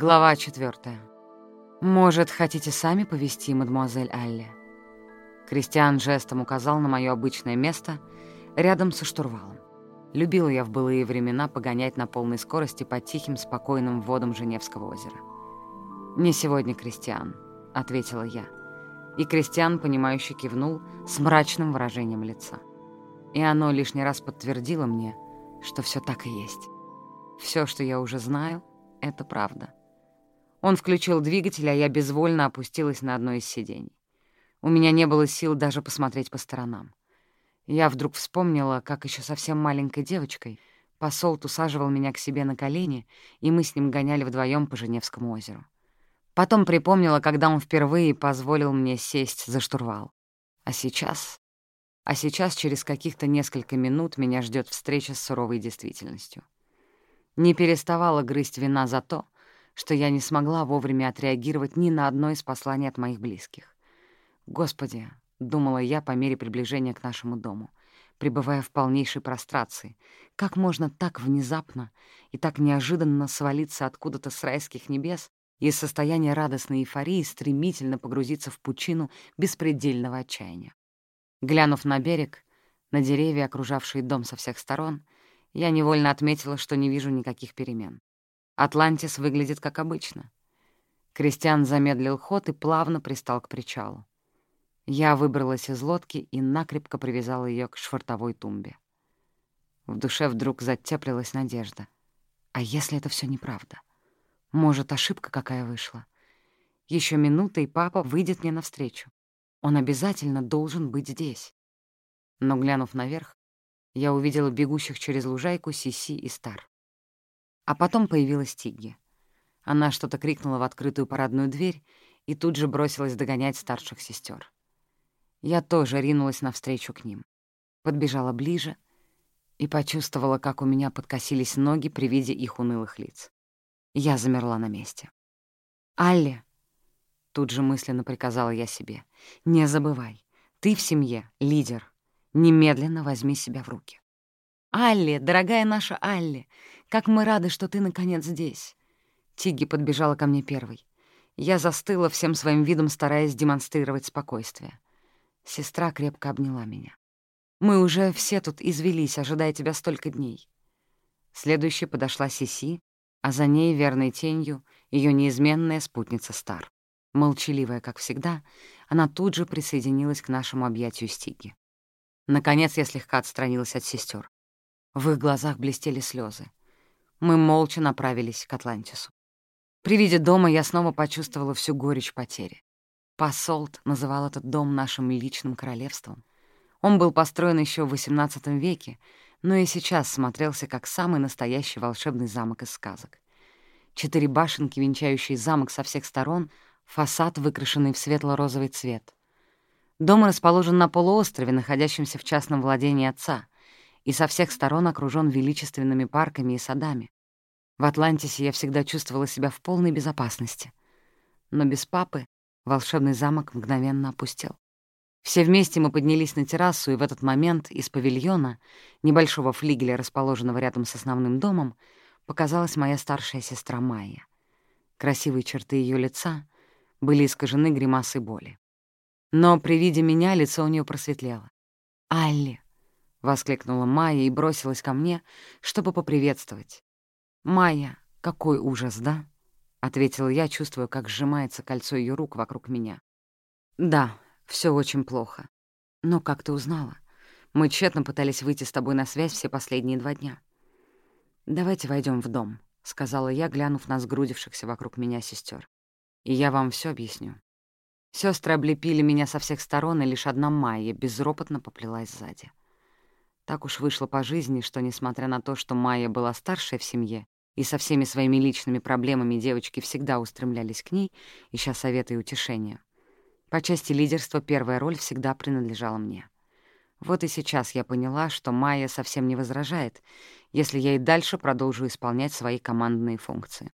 Глава четвертая. «Может, хотите сами повести, мадемуазель Алле?» Кристиан жестом указал на мое обычное место рядом со штурвалом. Любила я в былые времена погонять на полной скорости по тихим, спокойным водам Женевского озера. «Не сегодня, Кристиан», — ответила я. И Кристиан, понимающе кивнул с мрачным выражением лица. И оно лишний раз подтвердило мне, что все так и есть. Все, что я уже знаю, — это правда. Он включил двигатель, а я безвольно опустилась на одно из сидений. У меня не было сил даже посмотреть по сторонам. Я вдруг вспомнила, как еще совсем маленькой девочкой посол усаживал меня к себе на колени, и мы с ним гоняли вдвоем по Женевскому озеру. Потом припомнила, когда он впервые позволил мне сесть за штурвал. А сейчас... А сейчас, через каких-то несколько минут, меня ждет встреча с суровой действительностью. Не переставала грызть вина за то, что я не смогла вовремя отреагировать ни на одно из посланий от моих близких. «Господи!» — думала я по мере приближения к нашему дому, пребывая в полнейшей прострации. Как можно так внезапно и так неожиданно свалиться откуда-то с райских небес и из состояния радостной эйфории стремительно погрузиться в пучину беспредельного отчаяния? Глянув на берег, на деревья, окружавшие дом со всех сторон, я невольно отметила, что не вижу никаких перемен. Атлантис выглядит как обычно. Кристиан замедлил ход и плавно пристал к причалу. Я выбралась из лодки и накрепко привязала ее к швартовой тумбе. В душе вдруг затеплилась надежда. А если это все неправда? Может, ошибка какая вышла? Еще минута, и папа выйдет мне навстречу. Он обязательно должен быть здесь. Но, глянув наверх, я увидела бегущих через лужайку Сиси и Стар. А потом появилась Тигги. Она что-то крикнула в открытую парадную дверь и тут же бросилась догонять старших сестер. Я тоже ринулась навстречу к ним. Подбежала ближе и почувствовала, как у меня подкосились ноги при виде их унылых лиц. Я замерла на месте. «Алле!» — тут же мысленно приказала я себе. «Не забывай, ты в семье лидер. Немедленно возьми себя в руки». «Алле, дорогая наша Алле, как мы рады, что ты, наконец, здесь!» Тигги подбежала ко мне первой. Я застыла всем своим видом, стараясь демонстрировать спокойствие. Сестра крепко обняла меня. «Мы уже все тут извелись, ожидая тебя столько дней». Следующей подошла Сиси, а за ней, верной тенью, ее неизменная спутница Стар. Молчаливая, как всегда, она тут же присоединилась к нашему объятию Стиги. Наконец я слегка отстранилась от сестер. В их глазах блестели слезы. Мы молча направились к Атлантису. При виде дома я снова почувствовала всю горечь потери. Посолт называл этот дом нашим личным королевством. Он был построен еще в XVIII веке, но и сейчас смотрелся как самый настоящий волшебный замок из сказок. Четыре башенки, венчающие замок со всех сторон, фасад, выкрашенный в светло-розовый цвет. Дом расположен на полуострове, находящемся в частном владении отца и со всех сторон окружен величественными парками и садами. В Атлантисе я всегда чувствовала себя в полной безопасности. Но без папы волшебный замок мгновенно опустел. Все вместе мы поднялись на террасу, и в этот момент из павильона, небольшого флигеля, расположенного рядом с основным домом, показалась моя старшая сестра Майя. Красивые черты ее лица были искажены гримасой боли. Но при виде меня лицо у нее просветлело. «Алли!» — воскликнула Майя и бросилась ко мне, чтобы поприветствовать. «Майя, какой ужас, да?» — ответила я, чувствуя, как сжимается кольцо ее рук вокруг меня. «Да, все очень плохо. Но как ты узнала? Мы тщетно пытались выйти с тобой на связь все последние два дня». «Давайте войдем в дом», — сказала я, глянув на сгрудившихся вокруг меня сестер. «И я вам все объясню». Сестры облепили меня со всех сторон, и лишь одна Майя безропотно поплелась сзади. Так уж вышло по жизни, что, несмотря на то, что Майя была старшая в семье, и со всеми своими личными проблемами девочки всегда устремлялись к ней, ища совета и утешения, по части лидерства первая роль всегда принадлежала мне. Вот и сейчас я поняла, что Майя совсем не возражает, если я и дальше продолжу исполнять свои командные функции.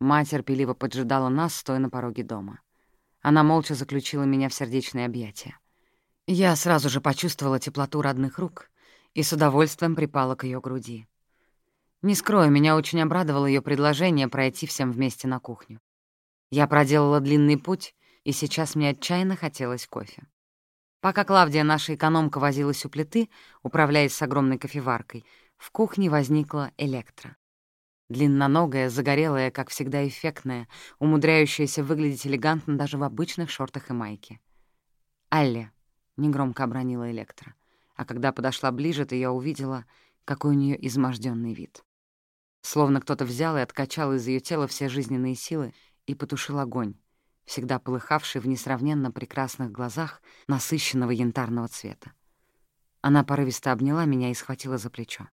Мать терпеливо поджидала нас, стоя на пороге дома. Она молча заключила меня в сердечное объятие. Я сразу же почувствовала теплоту родных рук — и с удовольствием припала к ее груди. Не скрою, меня очень обрадовало ее предложение пройти всем вместе на кухню. Я проделала длинный путь, и сейчас мне отчаянно хотелось кофе. Пока Клавдия, наша экономка, возилась у плиты, управляясь с огромной кофеваркой, в кухне возникла Электра. Длинноногая, загорелая, как всегда эффектная, умудряющаяся выглядеть элегантно даже в обычных шортах и майке. «Алле», — негромко обронила Электра, а когда подошла ближе, то я увидела, какой у нее изможденный вид. Словно кто-то взял и откачал из ее тела все жизненные силы и потушил огонь, всегда полыхавший в несравненно прекрасных глазах насыщенного янтарного цвета. Она порывисто обняла меня и схватила за плечо.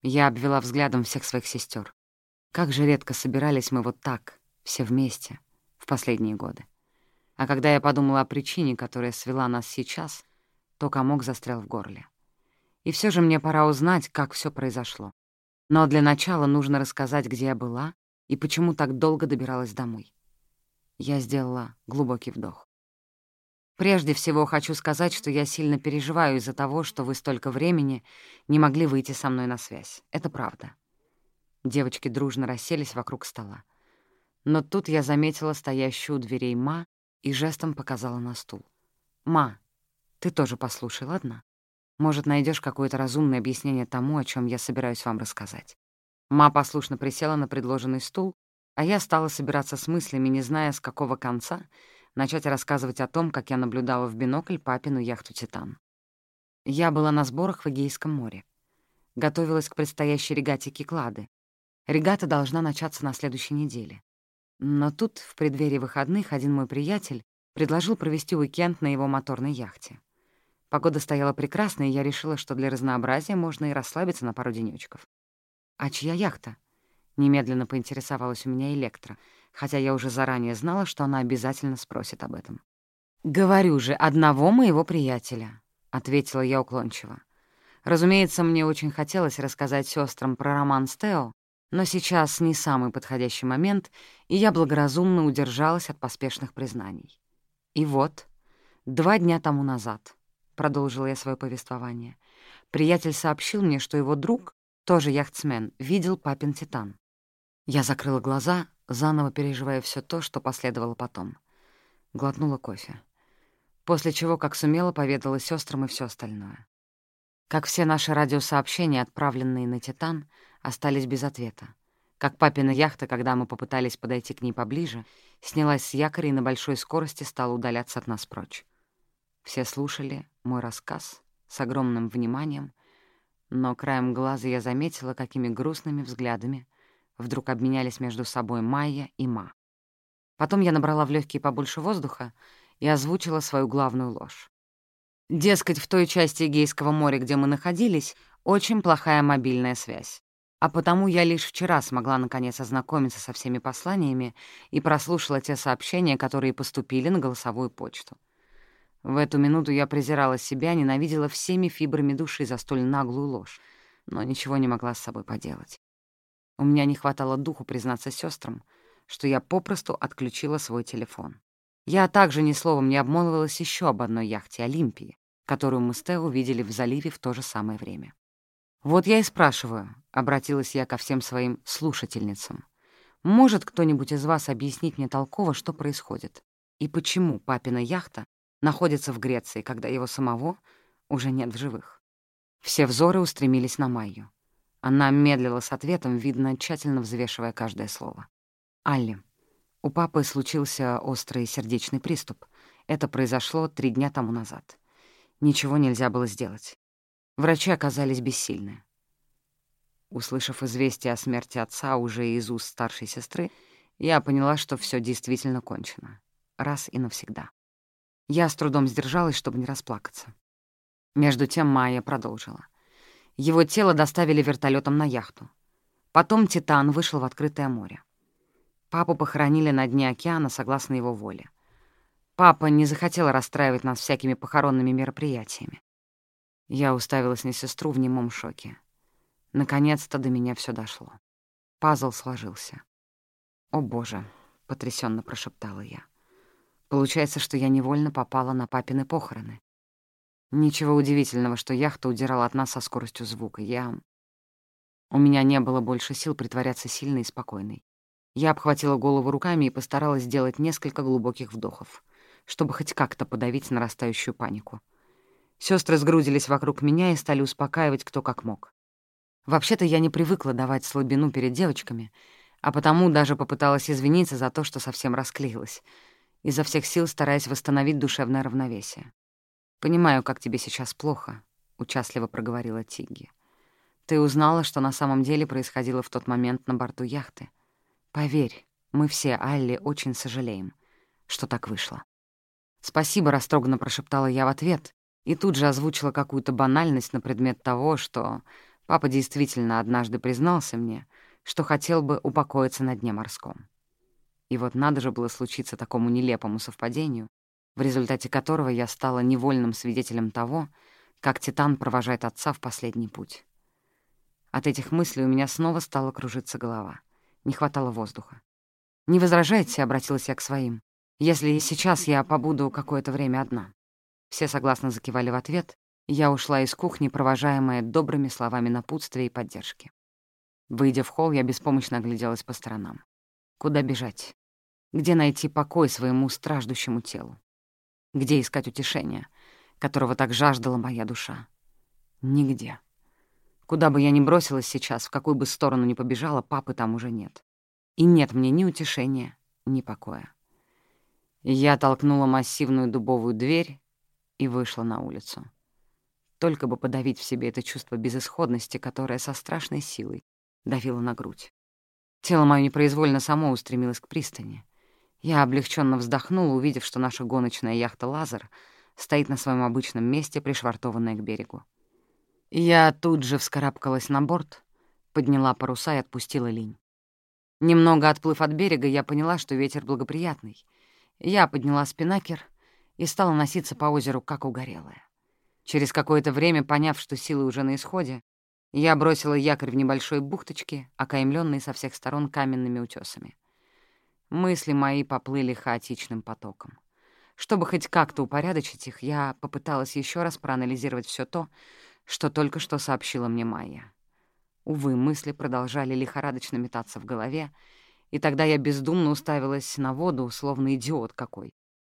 Я обвела взглядом всех своих сестер. Как же редко собирались мы вот так, все вместе, в последние годы. А когда я подумала о причине, которая свела нас сейчас, то комок застрял в горле. И все же мне пора узнать, как все произошло. Но для начала нужно рассказать, где я была и почему так долго добиралась домой. Я сделала глубокий вдох. Прежде всего хочу сказать, что я сильно переживаю из-за того, что вы столько времени не могли выйти со мной на связь. Это правда. Девочки дружно расселись вокруг стола. Но тут я заметила стоящую у дверей Ма и жестом показала на стул. «Ма, ты тоже послушай, ладно? Может, найдешь какое-то разумное объяснение тому, о чем я собираюсь вам рассказать». Ма послушно присела на предложенный стул, а я стала собираться с мыслями, не зная, с какого конца начать рассказывать о том, как я наблюдала в бинокль папину яхту «Титан». Я была на сборах в Эгейском море. Готовилась к предстоящей регате Киклады. Регата должна начаться на следующей неделе. Но тут, в преддверии выходных, один мой приятель предложил провести уикенд на его моторной яхте. Погода стояла прекрасная, и я решила, что для разнообразия можно и расслабиться на пару денёчков. «А чья яхта?» — немедленно поинтересовалась у меня Электра, хотя я уже заранее знала, что она обязательно спросит об этом. «Говорю же, одного моего приятеля», — ответила я уклончиво. Разумеется, мне очень хотелось рассказать сестрам про роман с Тео, но сейчас не самый подходящий момент, и я благоразумно удержалась от поспешных признаний. И вот, два дня тому назад, — продолжила я свое повествование, приятель сообщил мне, что его друг, тоже яхтсмен, видел папин «Титан». Я закрыла глаза, заново переживая все то, что последовало потом. Глотнула кофе. После чего, как сумела, поведала сестрам и все остальное. Как все наши радиосообщения, отправленные на «Титан», остались без ответа. Как папина яхта, когда мы попытались подойти к ней поближе, снялась с якоря и на большой скорости стала удаляться от нас прочь. Все слушали мой рассказ с огромным вниманием, но краем глаза я заметила, какими грустными взглядами вдруг обменялись между собой Майя и Ма. Потом я набрала в легкие побольше воздуха и озвучила свою главную ложь. Дескать, в той части Эгейского моря, где мы находились, очень плохая мобильная связь а потому я лишь вчера смогла наконец ознакомиться со всеми посланиями и прослушала те сообщения, которые поступили на голосовую почту. В эту минуту я презирала себя, ненавидела всеми фибрами души за столь наглую ложь, но ничего не могла с собой поделать. У меня не хватало духу признаться сестрам, что я попросту отключила свой телефон. Я также ни словом не обмолвилась еще об одной яхте Олимпии, которую мы с Тео видели в заливе в то же самое время. «Вот я и спрашиваю», — обратилась я ко всем своим слушательницам. «Может кто-нибудь из вас объяснить мне толково, что происходит? И почему папина яхта находится в Греции, когда его самого уже нет в живых?» Все взоры устремились на Майю. Она медлила с ответом, видно, тщательно взвешивая каждое слово. «Алли, у папы случился острый сердечный приступ. Это произошло три дня тому назад. Ничего нельзя было сделать. Врачи оказались бессильны. Услышав известие о смерти отца уже из уст старшей сестры, я поняла, что все действительно кончено. Раз и навсегда. Я с трудом сдержалась, чтобы не расплакаться. Между тем Майя продолжила. Его тело доставили вертолетом на яхту. Потом «Титан» вышел в открытое море. Папу похоронили на дне океана согласно его воле. Папа не захотел расстраивать нас всякими похоронными мероприятиями. Я уставилась на сестру в немом шоке. Наконец-то до меня все дошло. Пазл сложился. «О, Боже!» — потрясенно прошептала я. «Получается, что я невольно попала на папины похороны. Ничего удивительного, что яхта удирала от нас со скоростью звука. Я... У меня не было больше сил притворяться сильной и спокойной. Я обхватила голову руками и постаралась сделать несколько глубоких вдохов, чтобы хоть как-то подавить нарастающую панику. Сестры сгрудились вокруг меня и стали успокаивать кто как мог. Вообще-то я не привыкла давать слабину перед девочками, а потому даже попыталась извиниться за то, что совсем расклеилась, изо всех сил стараясь восстановить душевное равновесие. «Понимаю, как тебе сейчас плохо», — участливо проговорила Тигги. «Ты узнала, что на самом деле происходило в тот момент на борту яхты. Поверь, мы все, Алли, очень сожалеем, что так вышло». «Спасибо», — растроганно прошептала я в ответ и тут же озвучила какую-то банальность на предмет того, что папа действительно однажды признался мне, что хотел бы упокоиться на дне морском. И вот надо же было случиться такому нелепому совпадению, в результате которого я стала невольным свидетелем того, как Титан провожает отца в последний путь. От этих мыслей у меня снова стала кружиться голова. Не хватало воздуха. «Не возражайте», — обратилась я к своим, «если сейчас я побуду какое-то время одна». Все согласно закивали в ответ, я ушла из кухни, провожаемая добрыми словами напутствия и поддержки. Выйдя в холл, я беспомощно огляделась по сторонам. Куда бежать? Где найти покой своему страждущему телу? Где искать утешение, которого так жаждала моя душа? Нигде. Куда бы я ни бросилась сейчас, в какую бы сторону ни побежала, папы там уже нет. И нет мне ни утешения, ни покоя. Я толкнула массивную дубовую дверь и вышла на улицу. Только бы подавить в себе это чувство безысходности, которое со страшной силой давило на грудь. Тело мое непроизвольно само устремилось к пристани. Я облегченно вздохнула, увидев, что наша гоночная яхта «Лазер» стоит на своем обычном месте, пришвартованная к берегу. Я тут же вскарабкалась на борт, подняла паруса и отпустила линь. Немного отплыв от берега, я поняла, что ветер благоприятный. Я подняла спинакер и стала носиться по озеру, как угорелая. Через какое-то время, поняв, что силы уже на исходе, я бросила якорь в небольшой бухточке, окаймленной со всех сторон каменными утесами. Мысли мои поплыли хаотичным потоком. Чтобы хоть как-то упорядочить их, я попыталась еще раз проанализировать все то, что только что сообщила мне Майя. Увы, мысли продолжали лихорадочно метаться в голове, и тогда я бездумно уставилась на воду, словно идиот какой.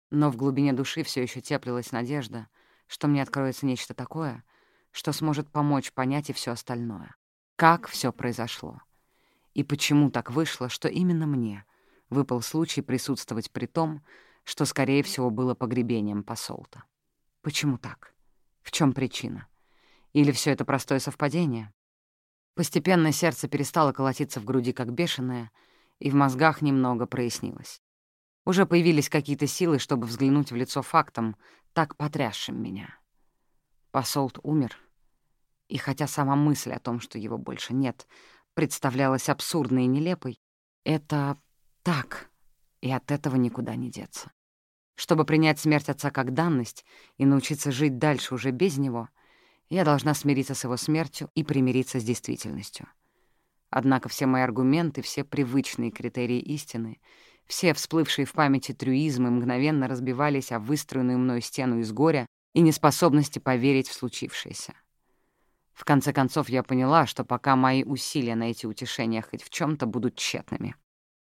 Но в глубине души все еще теплилась надежда, что мне откроется нечто такое, что сможет помочь понять и все остальное. Как все произошло. И почему так вышло, что именно мне — выпал случай присутствовать при том, что, скорее всего, было погребением посолта. Почему так? В чем причина? Или все это простое совпадение? Постепенно сердце перестало колотиться в груди как бешеное, и в мозгах немного прояснилось. Уже появились какие-то силы, чтобы взглянуть в лицо фактом, так потрясшим меня. Посолт умер, и хотя сама мысль о том, что его больше нет, представлялась абсурдной и нелепой, это так, и от этого никуда не деться. Чтобы принять смерть отца как данность и научиться жить дальше уже без него, я должна смириться с его смертью и примириться с действительностью. Однако все мои аргументы, все привычные критерии истины, все всплывшие в памяти трюизмы мгновенно разбивались о выстроенную мною стену из горя и неспособности поверить в случившееся. В конце концов, я поняла, что пока мои усилия найти утешение хоть в чем то будут тщетными.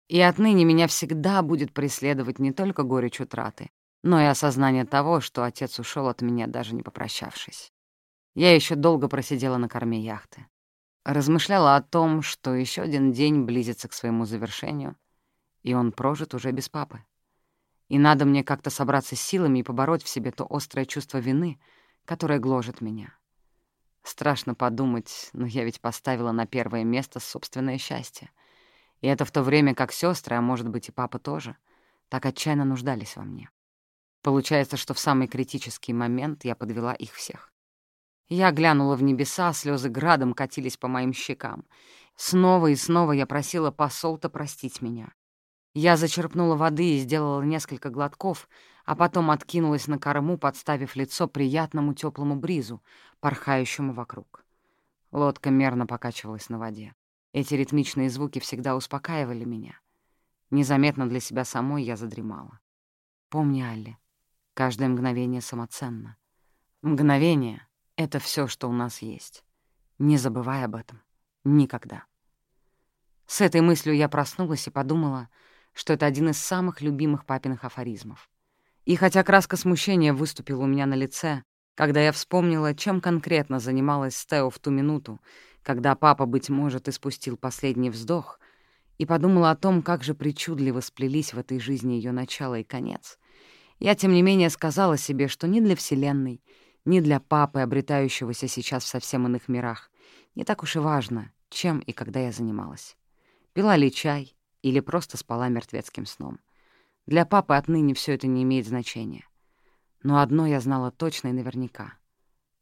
И отныне меня всегда будет преследовать не только горечь утраты, но и осознание того, что отец ушел от меня, даже не попрощавшись. Я еще долго просидела на корме яхты. Размышляла о том, что еще один день близится к своему завершению, и он прожит уже без папы. И надо мне как-то собраться с силами и побороть в себе то острое чувство вины, которое гложет меня. Страшно подумать, но я ведь поставила на первое место собственное счастье — и это в то время как сестры, а может быть и папа тоже, так отчаянно нуждались во мне. Получается, что в самый критический момент я подвела их всех. Я глянула в небеса, слезы градом катились по моим щекам. Снова и снова я просила посолта простить меня. Я зачерпнула воды и сделала несколько глотков, а потом откинулась на корму, подставив лицо приятному теплому бризу, порхающему вокруг. Лодка мерно покачивалась на воде. Эти ритмичные звуки всегда успокаивали меня. Незаметно для себя самой я задремала. Помни, Алли, каждое мгновение самоценно. Мгновение — это все, что у нас есть. Не забывай об этом. Никогда. С этой мыслью я проснулась и подумала, что это один из самых любимых папиных афоризмов. И хотя краска смущения выступила у меня на лице, когда я вспомнила, чем конкретно занималась Стео в ту минуту, когда папа, быть может, испустил последний вздох, и подумала о том, как же причудливо сплелись в этой жизни ее начало и конец, я, тем не менее, сказала себе, что ни для Вселенной, ни для папы, обретающегося сейчас в совсем иных мирах, не так уж и важно, чем и когда я занималась. Пила ли чай или просто спала мертвецким сном. Для папы отныне все это не имеет значения. Но одно я знала точно и наверняка.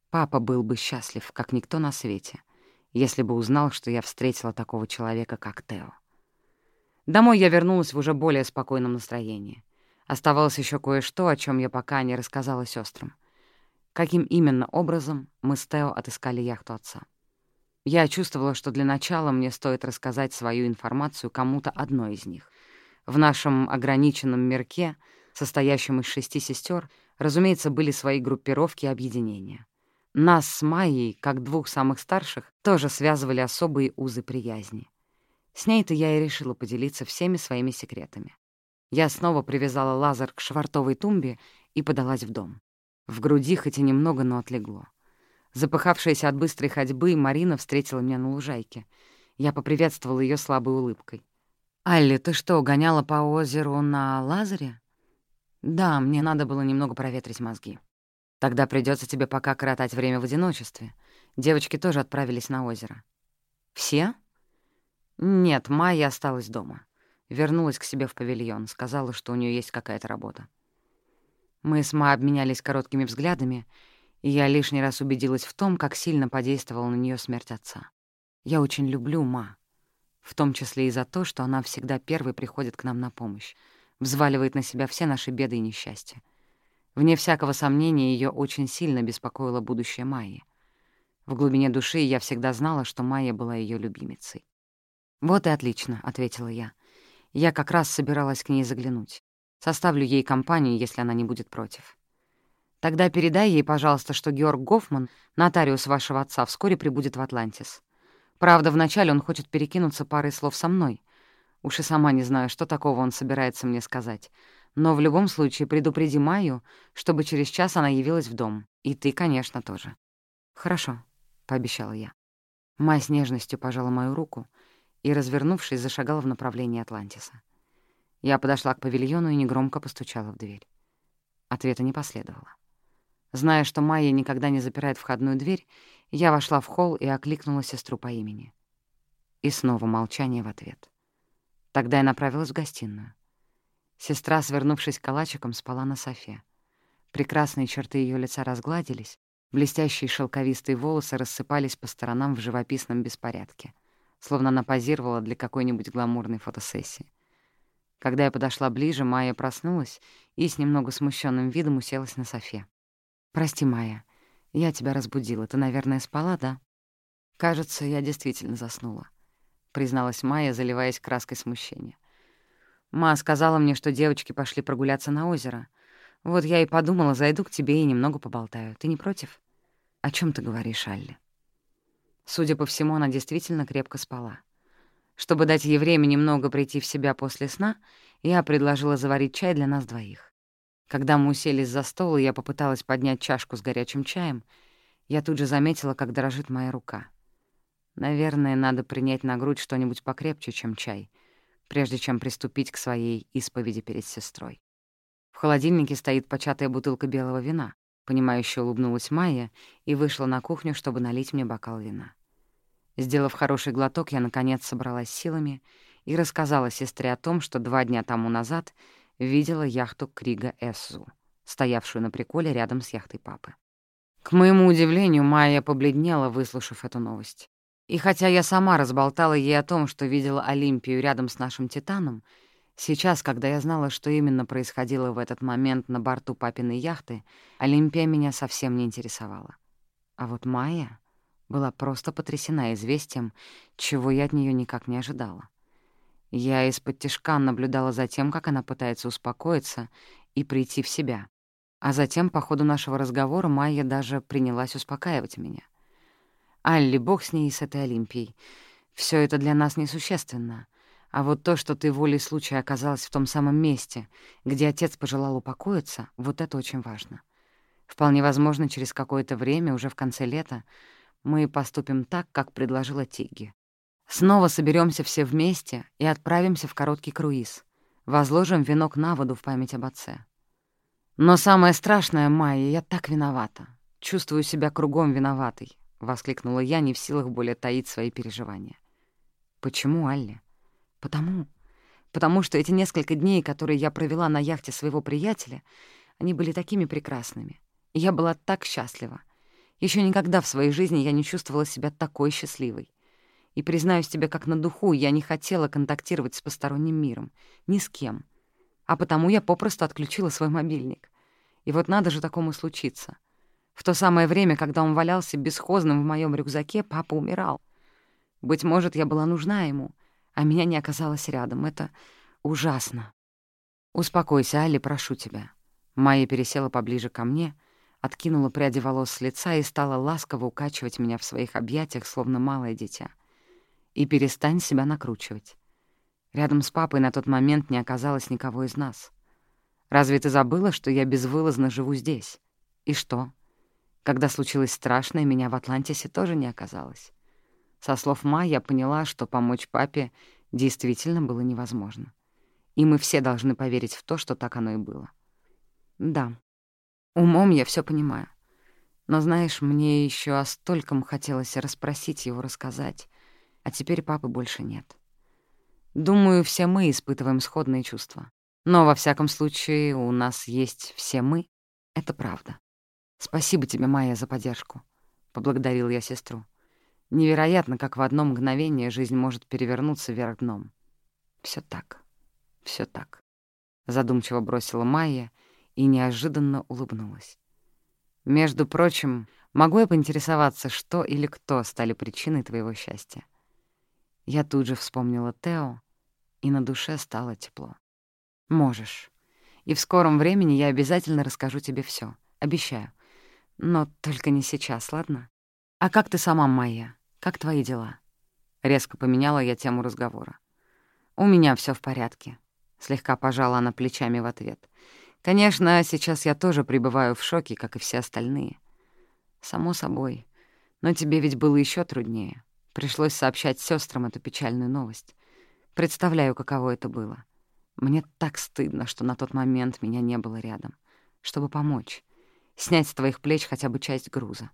Папа был бы счастлив, как никто на свете, если бы узнал, что я встретила такого человека, как Тео. Домой я вернулась в уже более спокойном настроении. Оставалось еще кое-что, о чем я пока не рассказала сестрам. Каким именно образом мы с Тео отыскали яхту отца. Я чувствовала, что для начала мне стоит рассказать свою информацию кому-то одной из них. В нашем ограниченном мирке, состоящем из шести сестер, разумеется, были свои группировки и объединения. Нас с Майей, как двух самых старших, тоже связывали особые узы приязни. С ней-то я и решила поделиться всеми своими секретами. Я снова привязала лазер к швартовой тумбе и подалась в дом. В груди хоть и немного, но отлегло. Запыхавшаяся от быстрой ходьбы, Марина встретила меня на лужайке. Я поприветствовала ее слабой улыбкой. «Алли, ты что, гоняла по озеру на лазере?» «Да, мне надо было немного проветрить мозги. Тогда придется тебе пока коротать время в одиночестве. Девочки тоже отправились на озеро». «Все?» «Нет, Майя осталась дома. Вернулась к себе в павильон, сказала, что у нее есть какая-то работа. Мы с Ма обменялись короткими взглядами, и я лишний раз убедилась в том, как сильно подействовала на нее смерть отца. Я очень люблю Ма в том числе и за то, что она всегда первой приходит к нам на помощь, взваливает на себя все наши беды и несчастья. Вне всякого сомнения, ее очень сильно беспокоило будущее Майи. В глубине души я всегда знала, что Майя была ее любимицей. «Вот и отлично», — ответила я. «Я как раз собиралась к ней заглянуть. Составлю ей компанию, если она не будет против. Тогда передай ей, пожалуйста, что Георг Гофман, нотариус вашего отца, вскоре прибудет в Атлантис. Правда, вначале он хочет перекинуться парой слов со мной. Уж и сама не знаю, что такого он собирается мне сказать. Но в любом случае предупреди Майю, чтобы через час она явилась в дом. И ты, конечно, тоже. «Хорошо», — пообещала я. Май с нежностью пожала мою руку и, развернувшись, зашагала в направлении Атлантиса. Я подошла к павильону и негромко постучала в дверь. Ответа не последовало. Зная, что Майя никогда не запирает входную дверь, я вошла в холл и окликнула сестру по имени. И снова молчание в ответ. Тогда я направилась в гостиную. Сестра, свернувшись калачиком, спала на софе. Прекрасные черты ее лица разгладились, блестящие шелковистые волосы рассыпались по сторонам в живописном беспорядке, словно она позировала для какой-нибудь гламурной фотосессии. Когда я подошла ближе, Майя проснулась и с немного смущенным видом уселась на софе. «Прости, Майя, я тебя разбудила. Ты, наверное, спала, да?» «Кажется, я действительно заснула», — призналась Майя, заливаясь краской смущения. «Ма сказала мне, что девочки пошли прогуляться на озеро. Вот я и подумала, зайду к тебе и немного поболтаю. Ты не против?» «О чем ты говоришь, Алли?» Судя по всему, она действительно крепко спала. Чтобы дать ей время немного прийти в себя после сна, я предложила заварить чай для нас двоих. Когда мы уселись за стол, и я попыталась поднять чашку с горячим чаем, я тут же заметила, как дрожит моя рука. Наверное, надо принять на грудь что-нибудь покрепче, чем чай, прежде чем приступить к своей исповеди перед сестрой. В холодильнике стоит початая бутылка белого вина. Понимающе улыбнулась Майя и вышла на кухню, чтобы налить мне бокал вина. Сделав хороший глоток, я, наконец, собралась силами и рассказала сестре о том, что два дня тому назад — видела яхту Крига Эссу, стоявшую на приколе рядом с яхтой папы. К моему удивлению, Майя побледнела, выслушав эту новость. И хотя я сама разболтала ей о том, что видела Олимпию рядом с нашим Титаном, сейчас, когда я знала, что именно происходило в этот момент на борту папиной яхты, Олимпия меня совсем не интересовала. А вот Майя была просто потрясена известием, чего я от нее никак не ожидала. Я из-под тишка наблюдала за тем, как она пытается успокоиться и прийти в себя. А затем, по ходу нашего разговора, Майя даже принялась успокаивать меня. «Алли, бог с ней с этой Олимпией. Все это для нас несущественно. А вот то, что ты волей случая оказалась в том самом месте, где отец пожелал упокоиться, вот это очень важно. Вполне возможно, через какое-то время, уже в конце лета, мы поступим так, как предложила Тигги. Снова соберемся все вместе и отправимся в короткий круиз. Возложим венок на воду в память об отце. Но самое страшное, Майя, я так виновата. Чувствую себя кругом виноватой, — воскликнула я, не в силах более таить свои переживания. Почему, Алли? Потому. Потому что эти несколько дней, которые я провела на яхте своего приятеля, они были такими прекрасными. И я была так счастлива. Еще никогда в своей жизни я не чувствовала себя такой счастливой. И, признаюсь тебе как на духу, я не хотела контактировать с посторонним миром. Ни с кем. А потому я попросту отключила свой мобильник. И вот надо же такому случиться. В то самое время, когда он валялся бесхозным в моем рюкзаке, папа умирал. Быть может, я была нужна ему, а меня не оказалось рядом. Это ужасно. «Успокойся, Али, прошу тебя». Майя пересела поближе ко мне, откинула пряди волос с лица и стала ласково укачивать меня в своих объятиях, словно малое дитя — и перестань себя накручивать. Рядом с папой на тот момент не оказалось никого из нас. Разве ты забыла, что я безвылазно живу здесь? И что? Когда случилось страшное, меня в Атлантисе тоже не оказалось. Со слов Ма я поняла, что помочь папе действительно было невозможно. И мы все должны поверить в то, что так оно и было. Да, умом я все понимаю. Но, знаешь, мне еще о стольком хотелось расспросить его, рассказать. А теперь папы больше нет. Думаю, все мы испытываем сходные чувства. Но, во всяком случае, у нас есть все мы. Это правда. Спасибо тебе, Майя, за поддержку. Поблагодарил я сестру. Невероятно, как в одно мгновение жизнь может перевернуться вверх дном. Все так, все так. Задумчиво бросила Майя и неожиданно улыбнулась. Между прочим, могу я поинтересоваться, что или кто стали причиной твоего счастья? Я тут же вспомнила Тео, и на душе стало тепло. «Можешь. И в скором времени я обязательно расскажу тебе все. Обещаю. Но только не сейчас, ладно? А как ты сама, Майя? Как твои дела?» Резко поменяла я тему разговора. «У меня все в порядке», — слегка пожала она плечами в ответ. «Конечно, сейчас я тоже пребываю в шоке, как и все остальные. Само собой. Но тебе ведь было еще труднее. Пришлось сообщать сестрам эту печальную новость. Представляю, каково это было. Мне так стыдно, что на тот момент меня не было рядом, чтобы помочь, снять с твоих плеч хотя бы часть груза.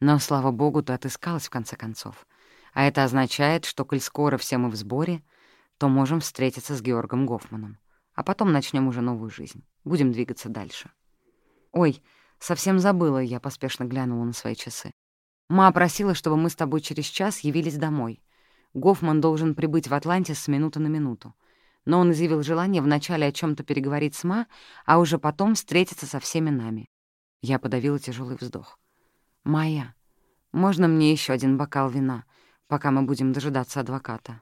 Но, слава богу, ты отыскалась в конце концов. А это означает, что, коль скоро все мы в сборе, то можем встретиться с Георгом Гофманом. А потом начнем уже новую жизнь. Будем двигаться дальше. Ой, совсем забыла, я поспешно глянула на свои часы. Ма просила, чтобы мы с тобой через час явились домой. Гофман должен прибыть в Атлантис с минуты на минуту. Но он изъявил желание вначале о чем то переговорить с Ма, а уже потом встретиться со всеми нами. Я подавила тяжелый вздох. «Майя, можно мне еще один бокал вина, пока мы будем дожидаться адвоката?»